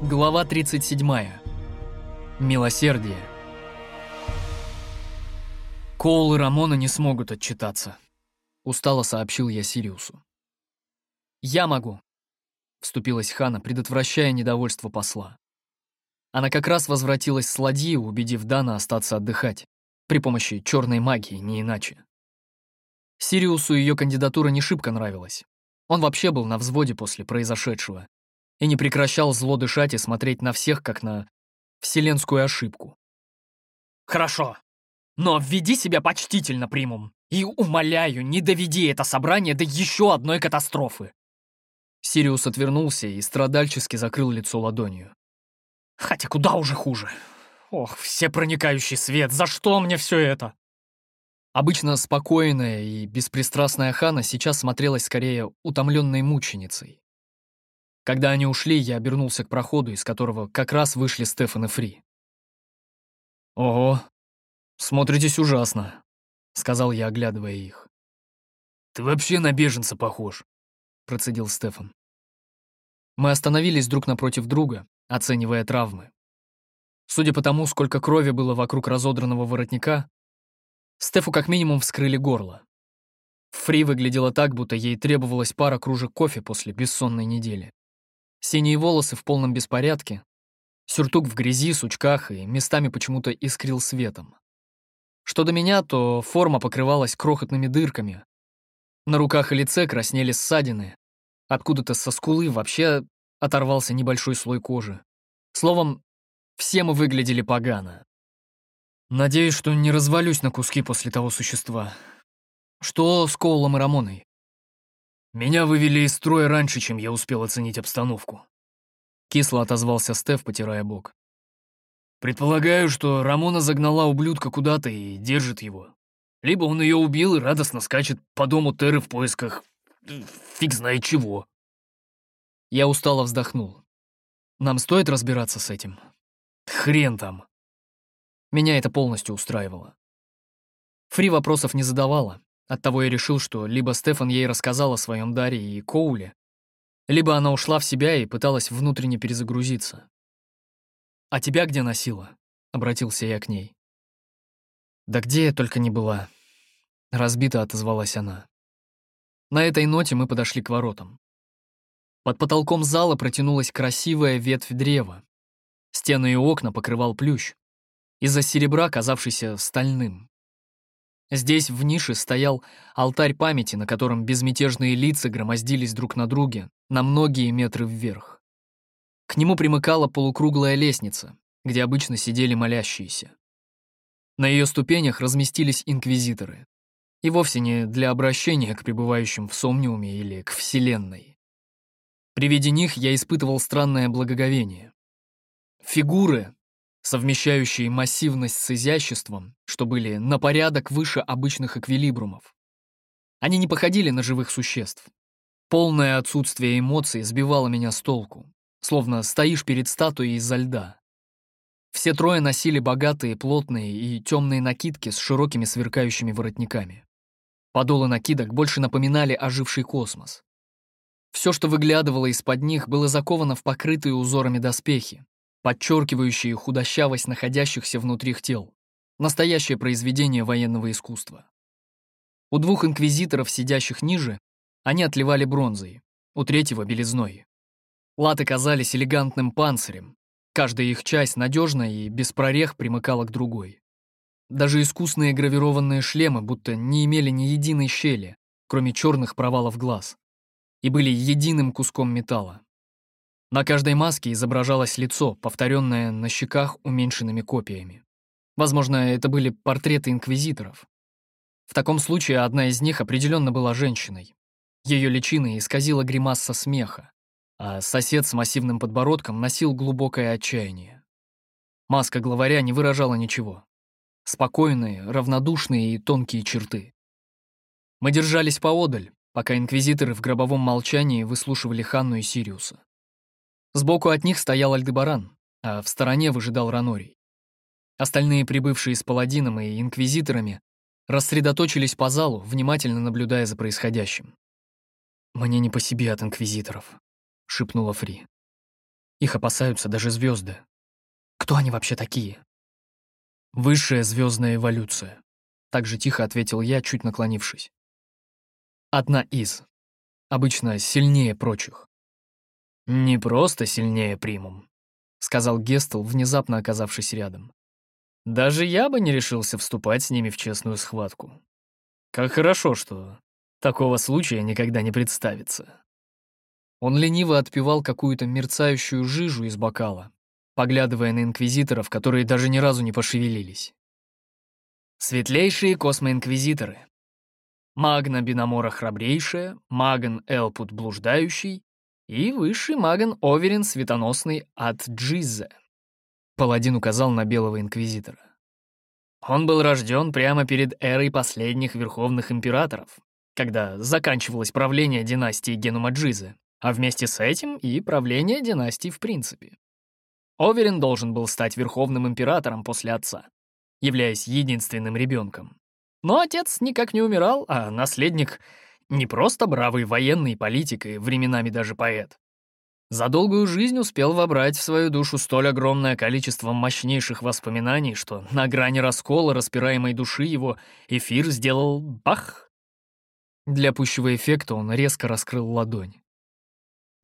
Глава 37. Милосердие. Коул и Рамона не смогут отчитаться, устало сообщил я Сириусу. Я могу, вступилась Хана, предотвращая недовольство посла. Она как раз возвратилась с ладьи, убедив Дана остаться отдыхать, при помощи черной магии, не иначе. Сириусу ее кандидатура не шибко нравилась. Он вообще был на взводе после произошедшего и не прекращал зло дышать и смотреть на всех, как на вселенскую ошибку. «Хорошо, но введи себя почтительно, примум, и, умоляю, не доведи это собрание до еще одной катастрофы!» Сириус отвернулся и страдальчески закрыл лицо ладонью. «Хотя куда уже хуже! Ох, все проникающий свет, за что мне все это?» Обычно спокойная и беспристрастная Хана сейчас смотрелась скорее утомленной мученицей. Когда они ушли, я обернулся к проходу, из которого как раз вышли Стефан и Фри. «Ого, смотритесь ужасно», — сказал я, оглядывая их. «Ты вообще на беженца похож», — процедил Стефан. Мы остановились друг напротив друга, оценивая травмы. Судя по тому, сколько крови было вокруг разодранного воротника, Стефу как минимум вскрыли горло. Фри выглядела так, будто ей требовалась пара кружек кофе после бессонной недели. Синие волосы в полном беспорядке, сюртук в грязи, сучках и местами почему-то искрил светом. Что до меня, то форма покрывалась крохотными дырками. На руках и лице краснели ссадины. Откуда-то со скулы вообще оторвался небольшой слой кожи. Словом, все мы выглядели погано. Надеюсь, что не развалюсь на куски после того существа. Что с Коулом и Рамоной? Меня вывели из строя раньше, чем я успел оценить обстановку. Кисло отозвался Стеф, потирая бок. Предполагаю, что Рамона загнала ублюдка куда-то и держит его. Либо он ее убил и радостно скачет по дому Терры в поисках... фиг знает чего. Я устало вздохнул. Нам стоит разбираться с этим? Хрен там. Меня это полностью устраивало. Фри вопросов не задавала, Оттого я решил, что либо Стефан ей рассказал о своем даре и Коуле, либо она ушла в себя и пыталась внутренне перезагрузиться. «А тебя где носила?» — обратился я к ней. «Да где я только не была», — разбито отозвалась она. На этой ноте мы подошли к воротам. Под потолком зала протянулась красивая ветвь древа. Стены и окна покрывал плющ, из-за серебра казавшийся стальным. Здесь в нише стоял алтарь памяти, на котором безмятежные лица громоздились друг на друге на многие метры вверх. К нему примыкала полукруглая лестница, где обычно сидели молящиеся. На ее ступенях разместились инквизиторы. И вовсе не для обращения к пребывающим в Сомниуме или к Вселенной. При виде них я испытывал странное благоговение. Фигуры, совмещающие массивность с изяществом, что были на порядок выше обычных эквилибрумов. Они не походили на живых существ. Полное отсутствие эмоций сбивало меня с толку, словно стоишь перед статуей изо льда. Все трое носили богатые, плотные и темные накидки с широкими сверкающими воротниками. Подолы накидок больше напоминали оживший космос. Все, что выглядывало из-под них, было заковано в покрытые узорами доспехи, подчеркивающие худощавость находящихся внутри их тел. Настоящее произведение военного искусства. У двух инквизиторов, сидящих ниже, они отливали бронзой, у третьего — белизной. Латы казались элегантным панцирем, каждая их часть надежно и без прорех примыкала к другой. Даже искусные гравированные шлемы будто не имели ни единой щели, кроме черных провалов глаз, и были единым куском металла. На каждой маске изображалось лицо, повторенное на щеках уменьшенными копиями. Возможно, это были портреты инквизиторов. В таком случае одна из них определенно была женщиной. Ее личиной исказила гримаса смеха, а сосед с массивным подбородком носил глубокое отчаяние. Маска главаря не выражала ничего. Спокойные, равнодушные и тонкие черты. Мы держались поодаль, пока инквизиторы в гробовом молчании выслушивали Ханну и Сириуса. Сбоку от них стоял Альдебаран, а в стороне выжидал Ранорий. Остальные, прибывшие с паладином и инквизиторами, рассредоточились по залу, внимательно наблюдая за происходящим. «Мне не по себе от инквизиторов», — шепнула Фри. Их опасаются даже звезды. Кто они вообще такие? Высшая звездная эволюция. Так же тихо ответил я, чуть наклонившись. Одна из. Обычно сильнее прочих. Не просто сильнее примум, сказал Гестел, внезапно оказавшись рядом. Даже я бы не решился вступать с ними в честную схватку. Как хорошо, что такого случая никогда не представится. Он лениво отпивал какую-то мерцающую жижу из бокала, поглядывая на инквизиторов, которые даже ни разу не пошевелились. Светлейшие космоинквизиторы. Магна Бинамора Храбрейшая, Маган Элпут Блуждающий и высший Маган Оверин Светоносный от Джиззе. Паладин указал на белого инквизитора. Он был рожден прямо перед эрой последних верховных императоров, когда заканчивалось правление династии Генумаджизы, а вместе с этим и правление династии в принципе. Оверин должен был стать верховным императором после отца, являясь единственным ребенком. Но отец никак не умирал, а наследник не просто бравый военный политик и временами даже поэт. За долгую жизнь успел вобрать в свою душу столь огромное количество мощнейших воспоминаний, что на грани раскола распираемой души его эфир сделал бах. Для пущего эффекта он резко раскрыл ладонь.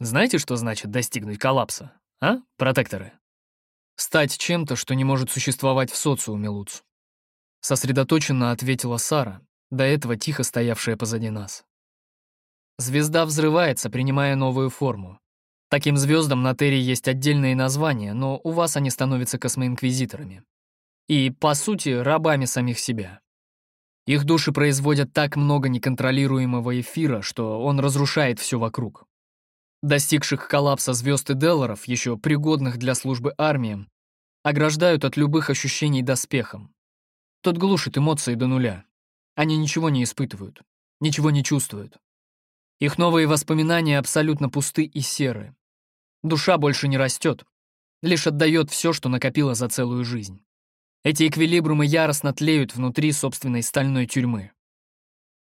Знаете, что значит достигнуть коллапса, а, протекторы? Стать чем-то, что не может существовать в социуме, Луц. Сосредоточенно ответила Сара, до этого тихо стоявшая позади нас. Звезда взрывается, принимая новую форму. Таким звездам на Терре есть отдельные названия, но у вас они становятся космоинквизиторами. И, по сути, рабами самих себя. Их души производят так много неконтролируемого эфира, что он разрушает все вокруг достигших коллапса звезд и Делларов, еще пригодных для службы армиям, ограждают от любых ощущений доспехом. Тот глушит эмоции до нуля. Они ничего не испытывают, ничего не чувствуют. Их новые воспоминания абсолютно пусты и серы. Душа больше не растет, лишь отдает все, что накопила за целую жизнь. Эти эквилибрумы яростно тлеют внутри собственной стальной тюрьмы.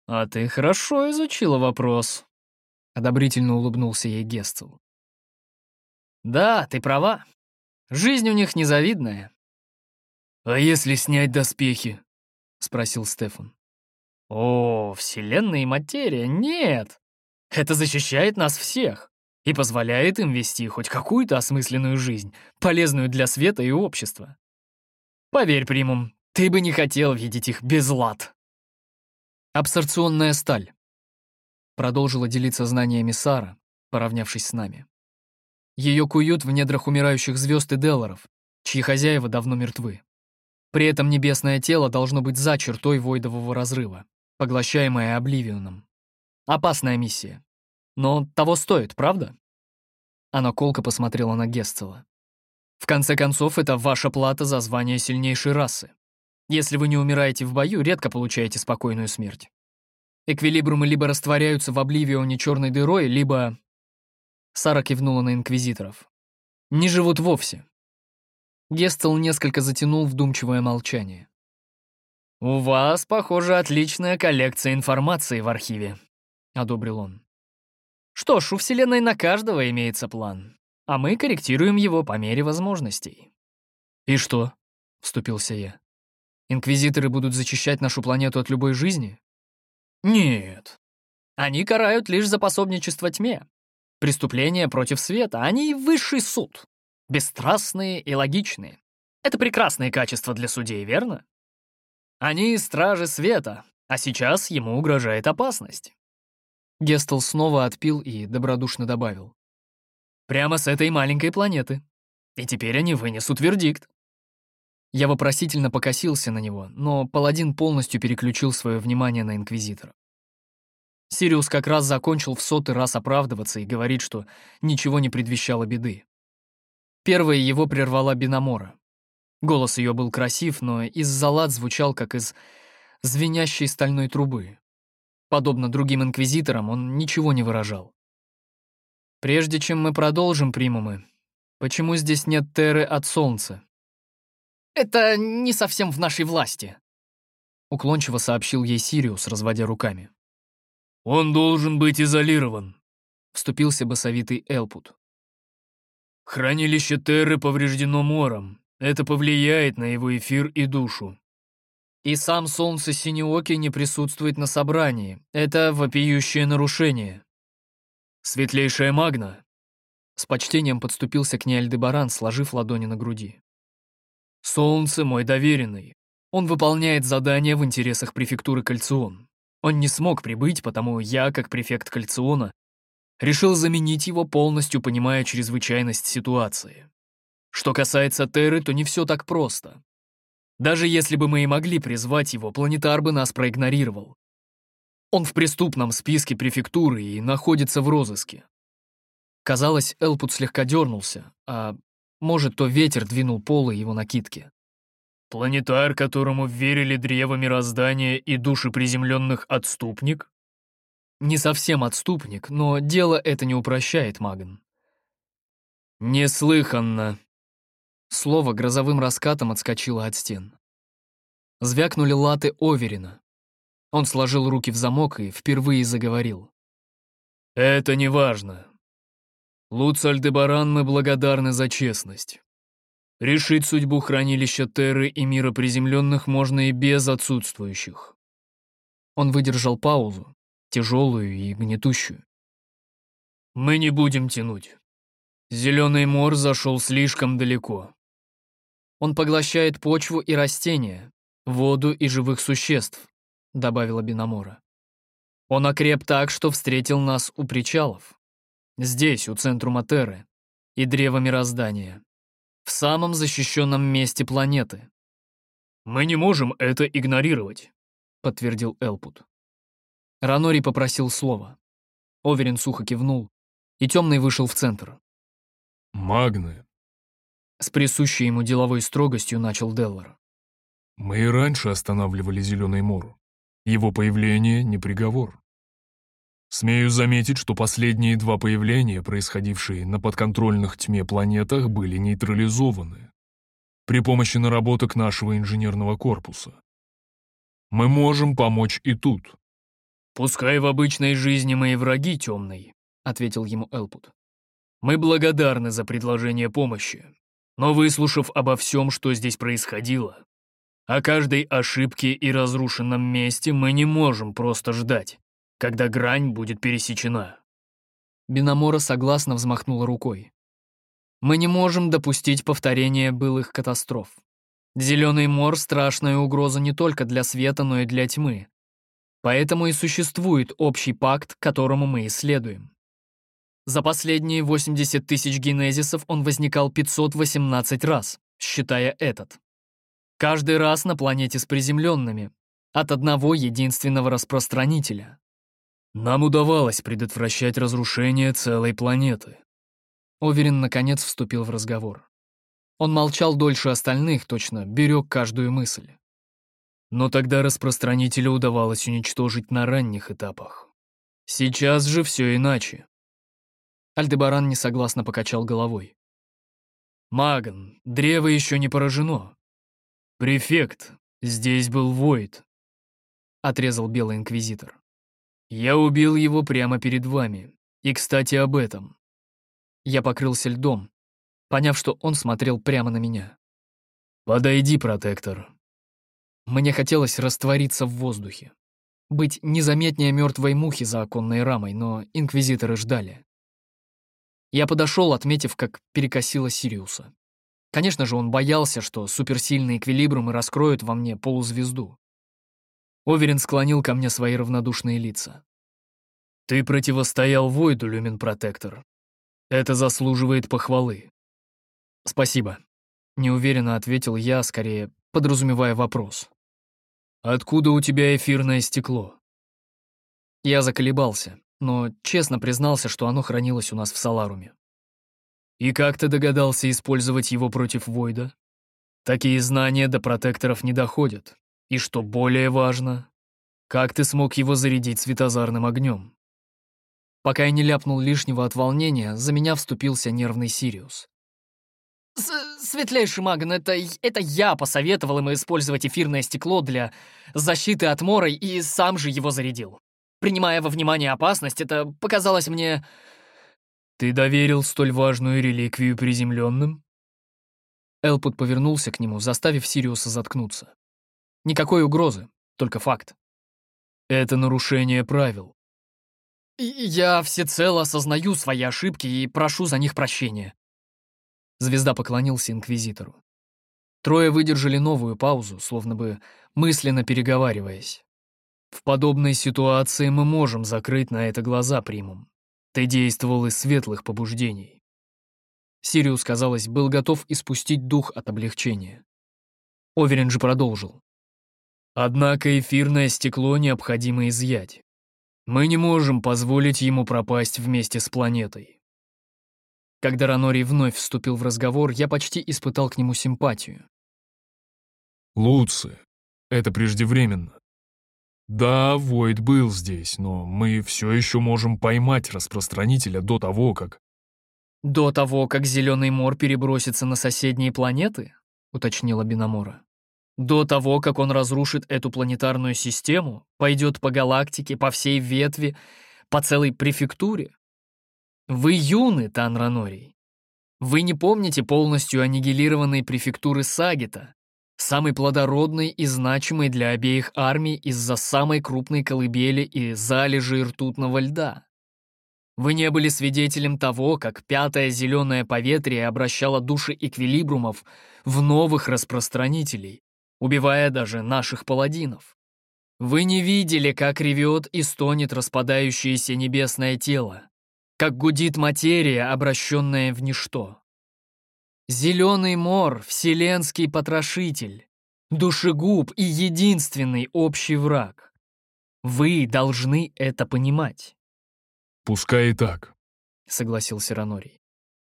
«А ты хорошо изучила вопрос», Одобрительно улыбнулся ей Гестел. «Да, ты права. Жизнь у них незавидная». «А если снять доспехи?» — спросил Стефан. «О, вселенная и материя, нет. Это защищает нас всех и позволяет им вести хоть какую-то осмысленную жизнь, полезную для света и общества. Поверь, Примум, ты бы не хотел видеть их без лад». Абсорционная сталь. Продолжила делиться знаниями Сара, поравнявшись с нами. Ее куют в недрах умирающих звезд и Делларов, чьи хозяева давно мертвы. При этом небесное тело должно быть за чертой войдового разрыва, поглощаемое Обливионом. Опасная миссия. Но того стоит, правда? Она колко посмотрела на Гестела. В конце концов, это ваша плата за звание сильнейшей расы. Если вы не умираете в бою, редко получаете спокойную смерть. Эквилибрумы либо растворяются в обливионе черной дырой, либо... Сара кивнула на инквизиторов. Не живут вовсе. Гестел несколько затянул вдумчивое молчание. «У вас, похоже, отличная коллекция информации в архиве», — одобрил он. «Что ж, у Вселенной на каждого имеется план, а мы корректируем его по мере возможностей». «И что?» — вступился я. «Инквизиторы будут зачищать нашу планету от любой жизни?» Нет. Они карают лишь за пособничество тьме. Преступления против света, они высший суд. Бесстрастные и логичные. Это прекрасные качества для судей, верно? Они стражи света, а сейчас ему угрожает опасность. Гестел снова отпил и добродушно добавил. Прямо с этой маленькой планеты. И теперь они вынесут вердикт. Я вопросительно покосился на него, но паладин полностью переключил свое внимание на Инквизитора. Сириус как раз закончил в сотый раз оправдываться и говорить, что ничего не предвещало беды. Первая его прервала Бинамора. Голос ее был красив, но из-за лад звучал, как из звенящей стальной трубы. Подобно другим инквизиторам, он ничего не выражал. «Прежде чем мы продолжим, примумы, почему здесь нет Терры от Солнца?» «Это не совсем в нашей власти», — уклончиво сообщил ей Сириус, разводя руками. «Он должен быть изолирован», — вступился басовитый Элпут. Хранилище Терры повреждено мором. Это повлияет на его эфир и душу. И сам Солнце Синеоки не присутствует на собрании. Это вопиющее нарушение. Светлейшая Магна. С почтением подступился к ней Альдебаран, сложив ладони на груди. Солнце мой доверенный. Он выполняет задания в интересах префектуры Кальцион. Он не смог прибыть, потому я, как префект Кальциона, решил заменить его, полностью понимая чрезвычайность ситуации. Что касается Терры, то не все так просто. Даже если бы мы и могли призвать его, планетар бы нас проигнорировал. Он в преступном списке префектуры и находится в розыске. Казалось, Элпут слегка дернулся, а может, то ветер двинул полы его накидки. Планетар, которому верили древо мироздания и души приземленных отступник? Не совсем отступник, но дело это не упрощает, Маган. Неслыханно. Слово грозовым раскатом отскочило от стен. Звякнули латы Оверина. Он сложил руки в замок и впервые заговорил. «Это не важно. Луц Альдебаран, мы благодарны за честность. Решить судьбу хранилища Терры и мира приземленных можно и без отсутствующих. Он выдержал паузу, тяжелую и гнетущую. Мы не будем тянуть. Зеленый мор зашел слишком далеко. Он поглощает почву и растения, воду и живых существ, добавила Бинамора. Он окреп так, что встретил нас у причалов. Здесь, у центрума Терры, и древа мироздания в самом защищенном месте планеты. «Мы не можем это игнорировать», — подтвердил Элпут. Ранори попросил слова. Оверин сухо кивнул, и темный вышел в центр. «Магны», — с присущей ему деловой строгостью начал Деллар. «Мы и раньше останавливали Зеленый Мор. Его появление — не приговор. Смею заметить, что последние два появления, происходившие на подконтрольных тьме планетах, были нейтрализованы при помощи наработок нашего инженерного корпуса. Мы можем помочь и тут. «Пускай в обычной жизни мои враги темный», — ответил ему Элпут. «Мы благодарны за предложение помощи, но выслушав обо всем, что здесь происходило, о каждой ошибке и разрушенном месте мы не можем просто ждать когда грань будет пересечена. Бинамора согласно взмахнула рукой. Мы не можем допустить повторения былых катастроф. Зеленый мор — страшная угроза не только для света, но и для тьмы. Поэтому и существует общий пакт, которому мы исследуем. За последние 80 тысяч генезисов он возникал 518 раз, считая этот. Каждый раз на планете с приземленными, от одного единственного распространителя. Нам удавалось предотвращать разрушение целой планеты. Оверин наконец вступил в разговор. Он молчал дольше остальных, точно берег каждую мысль. Но тогда распространителя удавалось уничтожить на ранних этапах. Сейчас же все иначе. Альдебаран несогласно покачал головой. Маган, древо еще не поражено. Префект, здесь был Войд. Отрезал Белый Инквизитор. Я убил его прямо перед вами. И, кстати, об этом. Я покрылся льдом, поняв, что он смотрел прямо на меня. «Подойди, протектор». Мне хотелось раствориться в воздухе. Быть незаметнее мертвой мухи за оконной рамой, но инквизиторы ждали. Я подошел, отметив, как перекосило Сириуса. Конечно же, он боялся, что суперсильные эквилибрумы раскроют во мне полузвезду. Оверин склонил ко мне свои равнодушные лица. «Ты противостоял Войду, Люмен Протектор. Это заслуживает похвалы». «Спасибо», — неуверенно ответил я, скорее подразумевая вопрос. «Откуда у тебя эфирное стекло?» Я заколебался, но честно признался, что оно хранилось у нас в Саларуме. «И как ты догадался использовать его против Войда? Такие знания до протекторов не доходят. И что более важно, как ты смог его зарядить светозарным огнем? Пока я не ляпнул лишнего от волнения, за меня вступился нервный Сириус. С «Светлейший Маган, это, это я посоветовал ему использовать эфирное стекло для защиты от мора и сам же его зарядил. Принимая во внимание опасность, это показалось мне «Ты доверил столь важную реликвию приземленным?» Элпут повернулся к нему, заставив Сириуса заткнуться. Никакой угрозы, только факт. «Это нарушение правил». «Я всецело осознаю свои ошибки и прошу за них прощения». Звезда поклонился Инквизитору. Трое выдержали новую паузу, словно бы мысленно переговариваясь. «В подобной ситуации мы можем закрыть на это глаза, Примум. Ты действовал из светлых побуждений». Сириус, казалось, был готов испустить дух от облегчения. Оверин же продолжил. «Однако эфирное стекло необходимо изъять. Мы не можем позволить ему пропасть вместе с планетой. Когда Ранорий вновь вступил в разговор, я почти испытал к нему симпатию. «Луци, это преждевременно. Да, Войд был здесь, но мы все еще можем поймать распространителя до того, как...» «До того, как Зеленый Мор перебросится на соседние планеты?» — уточнила Бинамора. «До того, как он разрушит эту планетарную систему, пойдет по галактике, по всей ветви, по целой префектуре?» Вы юны, Тан Ранорий. Вы не помните полностью аннигилированной префектуры Сагита, самой плодородной и значимой для обеих армий из-за самой крупной колыбели и залежи ртутного льда. Вы не были свидетелем того, как пятое зеленое поветрие обращало души эквилибрумов в новых распространителей, убивая даже наших паладинов. Вы не видели, как ревет и стонет распадающееся небесное тело, как гудит материя, обращенная в ничто. Зеленый мор — вселенский потрошитель, душегуб и единственный общий враг. Вы должны это понимать. «Пускай и так», — согласился Ранорий.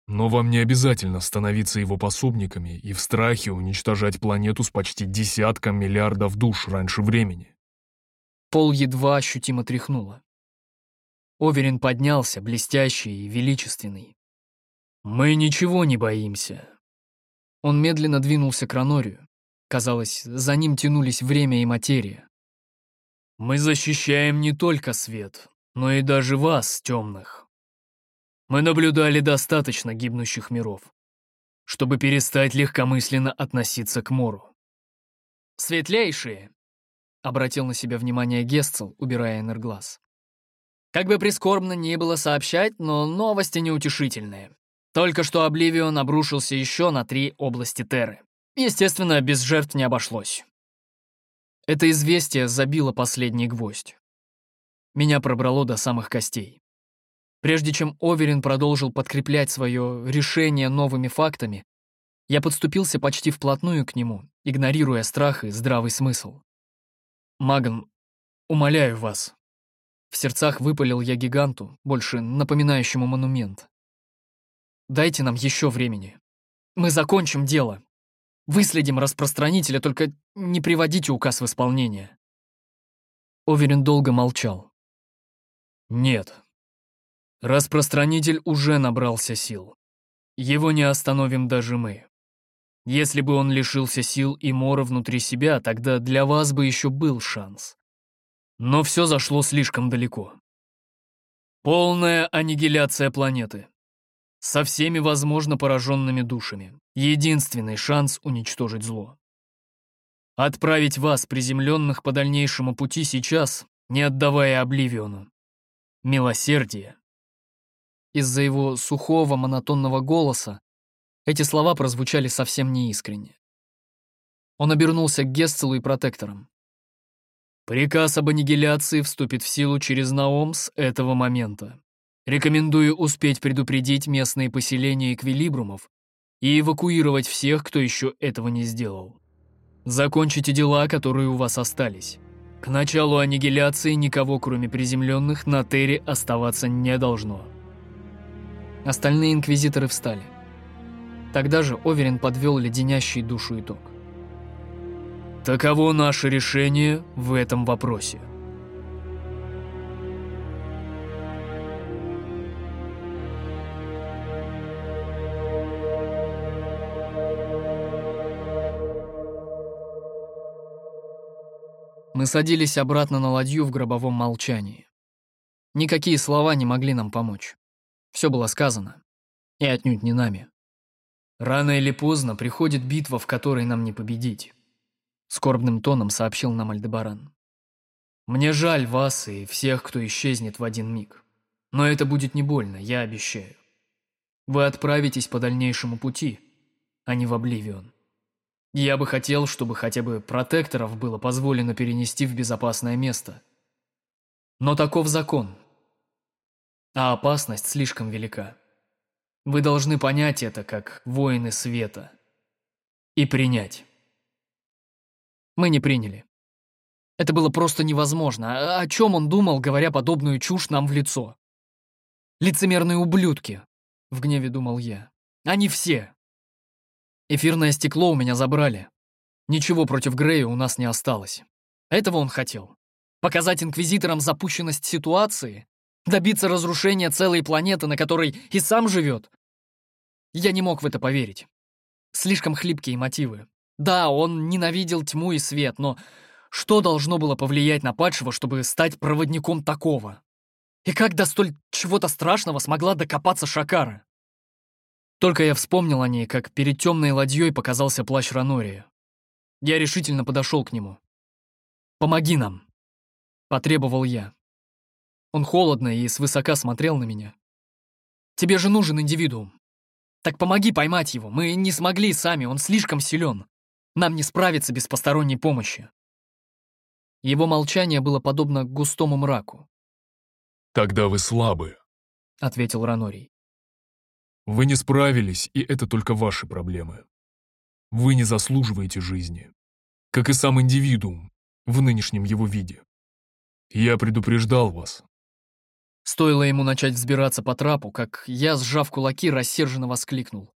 «Но вам не обязательно становиться его пособниками и в страхе уничтожать планету с почти десятком миллиардов душ раньше времени». Пол едва ощутимо тряхнуло. Оверин поднялся, блестящий и величественный. «Мы ничего не боимся». Он медленно двинулся к Ранорию. Казалось, за ним тянулись время и материя. «Мы защищаем не только свет, но и даже вас, темных. Мы наблюдали достаточно гибнущих миров, чтобы перестать легкомысленно относиться к Мору». «Светлейшие!» — обратил на себя внимание Гесцел, убирая энерглаз. Как бы прискорбно ни было сообщать, но новости неутешительные. Только что Обливион обрушился еще на три области Терры. Естественно, без жертв не обошлось. Это известие забило последний гвоздь. Меня пробрало до самых костей. Прежде чем Оверин продолжил подкреплять свое решение новыми фактами, я подступился почти вплотную к нему, игнорируя страх и здравый смысл. «Маган, умоляю вас, в сердцах выпалил я гиганту, больше напоминающему монумент. «Дайте нам еще времени. Мы закончим дело. Выследим распространителя, только не приводите указ в исполнение». Оверин долго молчал. «Нет. Распространитель уже набрался сил. Его не остановим даже мы. Если бы он лишился сил и мора внутри себя, тогда для вас бы еще был шанс. Но все зашло слишком далеко. Полная аннигиляция планеты. Со всеми возможно пораженными душами. Единственный шанс уничтожить зло. Отправить вас, приземленных по дальнейшему пути сейчас, не отдавая Обливиону. Милосердие. Из-за его сухого монотонного голоса эти слова прозвучали совсем неискренне. Он обернулся к Гесцелу и протекторам. Приказ об аннигиляции вступит в силу через Наом с этого момента. Рекомендую успеть предупредить местные поселения эквилибрумов и эвакуировать всех, кто еще этого не сделал. Закончите дела, которые у вас остались. К началу аннигиляции никого, кроме приземленных, на Терре оставаться не должно. Остальные инквизиторы встали. Тогда же Оверин подвел леденящий душу итог. Таково наше решение в этом вопросе. Мы садились обратно на ладью в гробовом молчании. Никакие слова не могли нам помочь. Все было сказано. И отнюдь не нами. Рано или поздно приходит битва, в которой нам не победить. Скорбным тоном сообщил нам Альдебаран. Мне жаль вас и всех, кто исчезнет в один миг. Но это будет не больно, я обещаю. Вы отправитесь по дальнейшему пути, а не в Обливион. Я бы хотел, чтобы хотя бы протекторов было позволено перенести в безопасное место. Но таков закон. А опасность слишком велика. Вы должны понять это, как воины света. И принять. Мы не приняли. Это было просто невозможно. О чем он думал, говоря подобную чушь нам в лицо? Лицемерные ублюдки, в гневе думал я. Они все. Эфирное стекло у меня забрали. Ничего против Грея у нас не осталось. Этого он хотел. Показать инквизиторам запущенность ситуации? Добиться разрушения целой планеты, на которой и сам живет? Я не мог в это поверить. Слишком хлипкие мотивы. Да, он ненавидел тьму и свет, но что должно было повлиять на падшего, чтобы стать проводником такого? И как до столь чего-то страшного смогла докопаться Шакара? Только я вспомнил о ней, как перед темной ладьей показался плащ Ранория. Я решительно подошел к нему. «Помоги нам!» — потребовал я. Он холодно и свысока смотрел на меня. «Тебе же нужен индивидуум. Так помоги поймать его. Мы не смогли сами, он слишком силен. Нам не справиться без посторонней помощи». Его молчание было подобно густому мраку. «Тогда вы слабы», — ответил Ранорий. «Вы не справились, и это только ваши проблемы. Вы не заслуживаете жизни, как и сам индивидуум в нынешнем его виде. Я предупреждал вас». Стоило ему начать взбираться по трапу, как я, сжав кулаки, рассерженно воскликнул.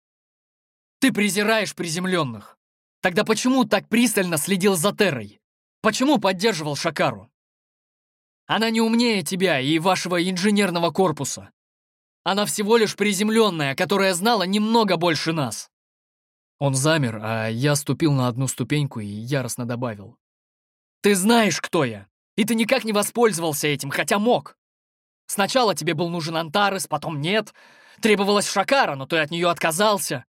«Ты презираешь приземленных! Тогда почему так пристально следил за Террой? Почему поддерживал Шакару? Она не умнее тебя и вашего инженерного корпуса. Она всего лишь приземленная, которая знала немного больше нас. Он замер, а я ступил на одну ступеньку и яростно добавил. Ты знаешь, кто я, и ты никак не воспользовался этим, хотя мог. Сначала тебе был нужен Антарес, потом нет. Требовалась Шакара, но ты от нее отказался.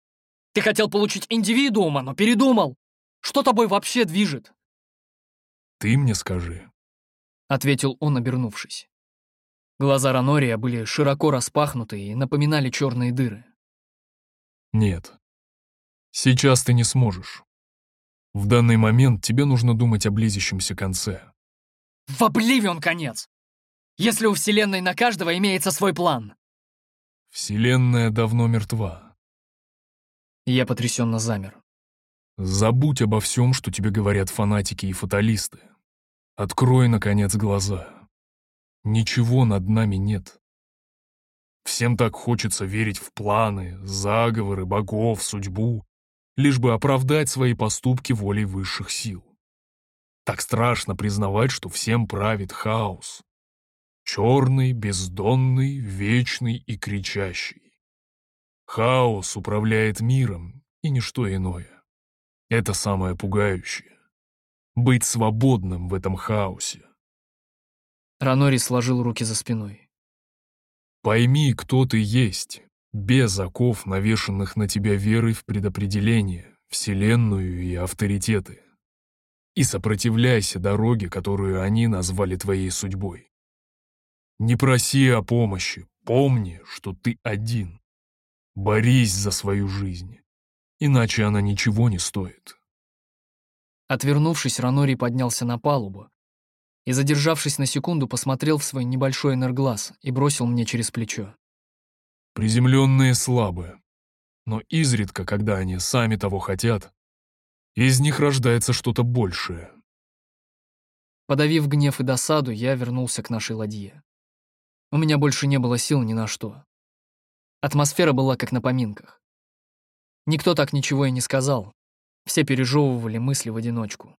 Ты хотел получить индивидуума, но передумал. Что тобой вообще движет? «Ты мне скажи», — ответил он, обернувшись. Глаза Ранория были широко распахнуты и напоминали черные дыры. «Нет. Сейчас ты не сможешь. В данный момент тебе нужно думать о близящемся конце». «В Обливион конец! Если у Вселенной на каждого имеется свой план!» «Вселенная давно мертва». Я потрясенно замер. Забудь обо всем, что тебе говорят фанатики и фаталисты. Открой, наконец, глаза. Ничего над нами нет. Всем так хочется верить в планы, заговоры, богов, судьбу, лишь бы оправдать свои поступки волей высших сил. Так страшно признавать, что всем правит хаос. Черный, бездонный, вечный и кричащий. Хаос управляет миром и ничто иное. Это самое пугающее. Быть свободным в этом хаосе. Ранори сложил руки за спиной. Пойми, кто ты есть, без оков, навешанных на тебя верой в предопределение, вселенную и авторитеты. И сопротивляйся дороге, которую они назвали твоей судьбой. Не проси о помощи, помни, что ты один. Борись за свою жизнь. Иначе она ничего не стоит. Отвернувшись, Ранори поднялся на палубу и, задержавшись на секунду, посмотрел в свой небольшой энерглаз и бросил мне через плечо. Приземленные слабые, но изредка, когда они сами того хотят, из них рождается что-то большее. Подавив гнев и досаду, я вернулся к нашей ладье. У меня больше не было сил ни на что. Атмосфера была как на поминках. Никто так ничего и не сказал. Все пережевывали мысли в одиночку.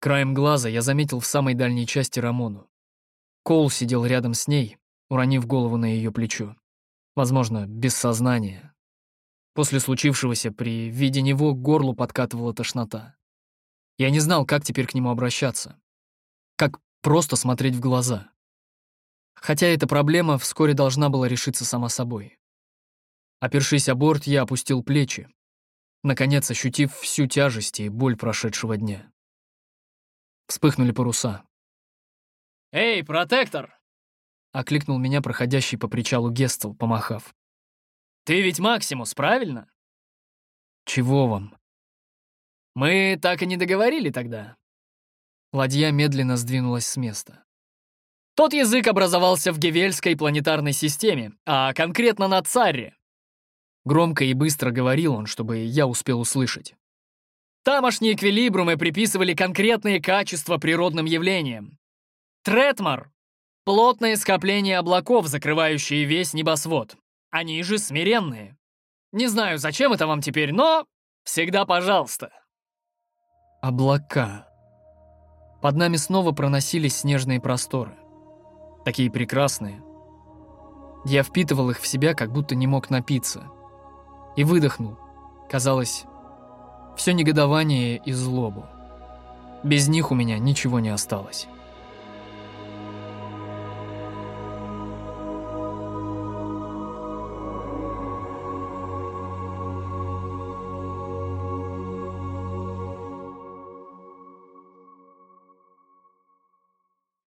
Краем глаза я заметил в самой дальней части Рамону. Коул сидел рядом с ней, уронив голову на ее плечо. Возможно, без сознания. После случившегося при виде него к горлу подкатывала тошнота. Я не знал, как теперь к нему обращаться. Как просто смотреть в глаза. Хотя эта проблема вскоре должна была решиться сама собой. Опершись о борт, я опустил плечи, наконец ощутив всю тяжесть и боль прошедшего дня. Вспыхнули паруса. «Эй, протектор!» — окликнул меня проходящий по причалу Гестел, помахав. «Ты ведь Максимус, правильно?» «Чего вам?» «Мы так и не договорили тогда». Ладья медленно сдвинулась с места. Тот язык образовался в Гевельской планетарной системе, а конкретно на Царре. Громко и быстро говорил он, чтобы я успел услышать. Тамошние эквилибрумы приписывали конкретные качества природным явлениям. Третмар — плотное скопление облаков, закрывающие весь небосвод. Они же смиренные. Не знаю, зачем это вам теперь, но всегда пожалуйста. Облака. Под нами снова проносились снежные просторы. Такие прекрасные. Я впитывал их в себя, как будто не мог напиться. И выдохнул. Казалось, все негодование и злобу. Без них у меня ничего не осталось.